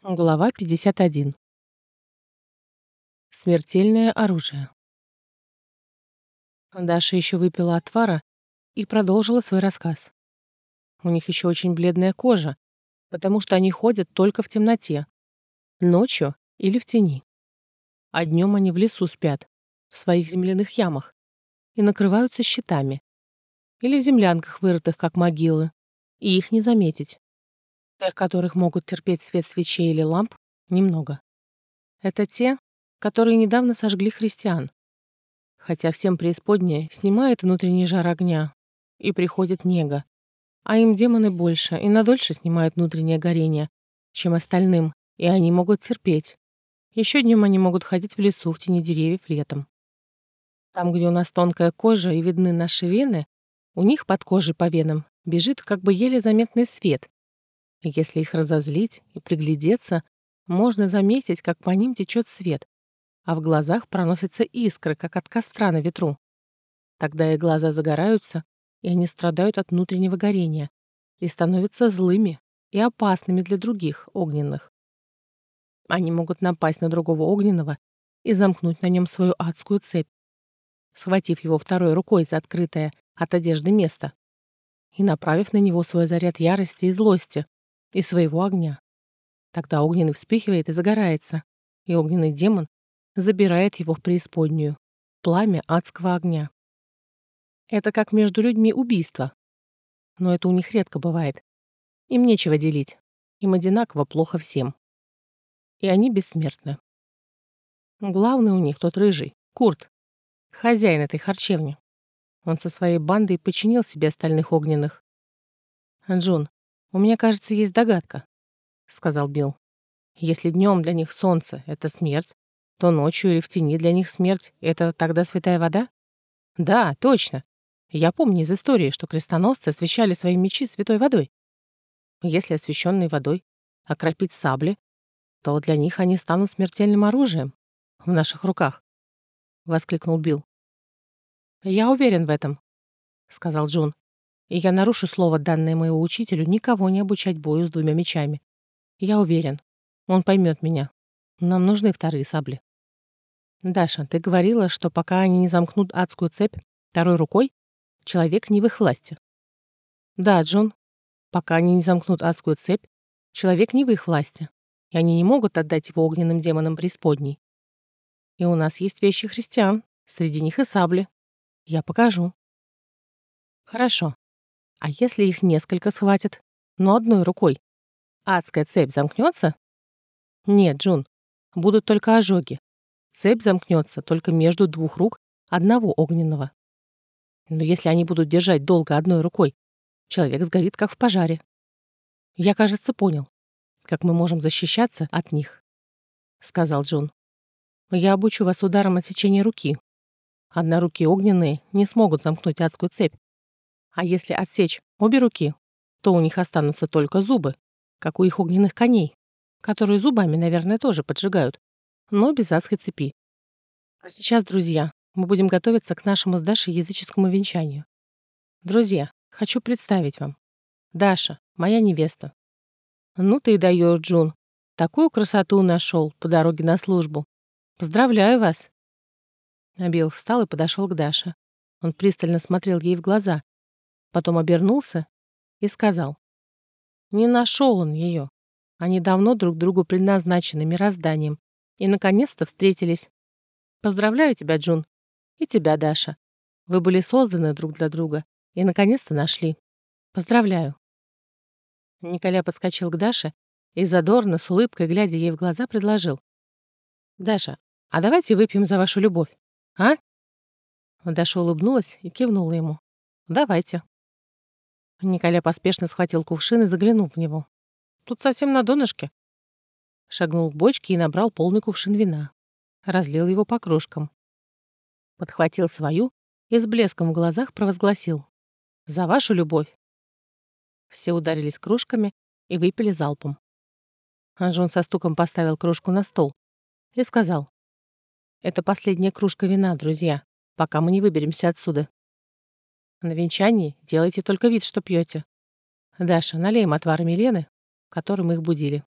Глава 51. Смертельное оружие. Даша еще выпила отвара и продолжила свой рассказ. У них еще очень бледная кожа, потому что они ходят только в темноте, ночью или в тени. А днем они в лесу спят, в своих земляных ямах, и накрываются щитами. Или в землянках, вырытых как могилы, и их не заметить тех, которых могут терпеть свет свечей или ламп, немного. Это те, которые недавно сожгли христиан. Хотя всем преисподнее снимает внутренний жар огня, и приходит нега. А им демоны больше и надольше снимают внутреннее горение, чем остальным, и они могут терпеть. Еще днем они могут ходить в лесу в тени деревьев летом. Там, где у нас тонкая кожа и видны наши вены, у них под кожей по венам бежит как бы еле заметный свет, если их разозлить и приглядеться, можно заметить, как по ним течет свет, а в глазах проносятся искры, как от костра на ветру. Тогда их глаза загораются, и они страдают от внутреннего горения и становятся злыми и опасными для других огненных. Они могут напасть на другого огненного и замкнуть на нем свою адскую цепь, схватив его второй рукой за открытое от одежды место и направив на него свой заряд ярости и злости, и своего огня. Тогда огненный вспыхивает и загорается, и огненный демон забирает его в преисподнюю, пламя адского огня. Это как между людьми убийство. Но это у них редко бывает. Им нечего делить. Им одинаково плохо всем. И они бессмертны. Главный у них тот рыжий, Курт, хозяин этой харчевни. Он со своей бандой подчинил себе остальных огненных. Джун, «У меня, кажется, есть догадка», — сказал Билл. «Если днем для них солнце — это смерть, то ночью или в тени для них смерть — это тогда святая вода?» «Да, точно. Я помню из истории, что крестоносцы освещали свои мечи святой водой. Если освященной водой окропить сабли, то для них они станут смертельным оружием в наших руках», — воскликнул Билл. «Я уверен в этом», — сказал Джун. И я нарушу слово, данное моему учителю, никого не обучать бою с двумя мечами. Я уверен, он поймет меня. Нам нужны вторые сабли. Даша, ты говорила, что пока они не замкнут адскую цепь второй рукой, человек не в их власти. Да, Джон, пока они не замкнут адскую цепь, человек не в их власти, и они не могут отдать его огненным демонам преисподней. И у нас есть вещи христиан, среди них и сабли. Я покажу. Хорошо, а если их несколько схватит? Но одной рукой. Адская цепь замкнется? Нет, Джун, будут только ожоги. Цепь замкнется только между двух рук одного огненного. Но если они будут держать долго одной рукой, человек сгорит, как в пожаре. Я, кажется, понял, как мы можем защищаться от них, сказал Джун. Я обучу вас ударом отсечения руки. Одноруки огненные не смогут замкнуть адскую цепь, а если отсечь обе руки, то у них останутся только зубы, как у их огненных коней, которые зубами, наверное, тоже поджигают, но без адской цепи. А сейчас, друзья, мы будем готовиться к нашему с Дашей языческому венчанию. Друзья, хочу представить вам. Даша, моя невеста. Ну ты и даешь, Джун. Такую красоту нашел по дороге на службу. Поздравляю вас. Абил встал и подошел к Даше. Он пристально смотрел ей в глаза, Потом обернулся и сказал. Не нашел он ее. Они давно друг другу предназначены мирозданием и, наконец-то, встретились. Поздравляю тебя, Джун. И тебя, Даша. Вы были созданы друг для друга и, наконец-то, нашли. Поздравляю. Николя подскочил к Даше и задорно, с улыбкой, глядя ей в глаза, предложил. «Даша, а давайте выпьем за вашу любовь, а?» Даша улыбнулась и кивнула ему. «Давайте». Николя поспешно схватил кувшин и заглянул в него. Тут совсем на донышке. Шагнул к бочке и набрал полный кувшин вина. Разлил его по кружкам. Подхватил свою и с блеском в глазах провозгласил. «За вашу любовь!» Все ударились кружками и выпили залпом. Анжон со стуком поставил кружку на стол и сказал. «Это последняя кружка вина, друзья, пока мы не выберемся отсюда. На венчании делайте только вид, что пьете. Даша, налей им отвар Милены, которым их будили.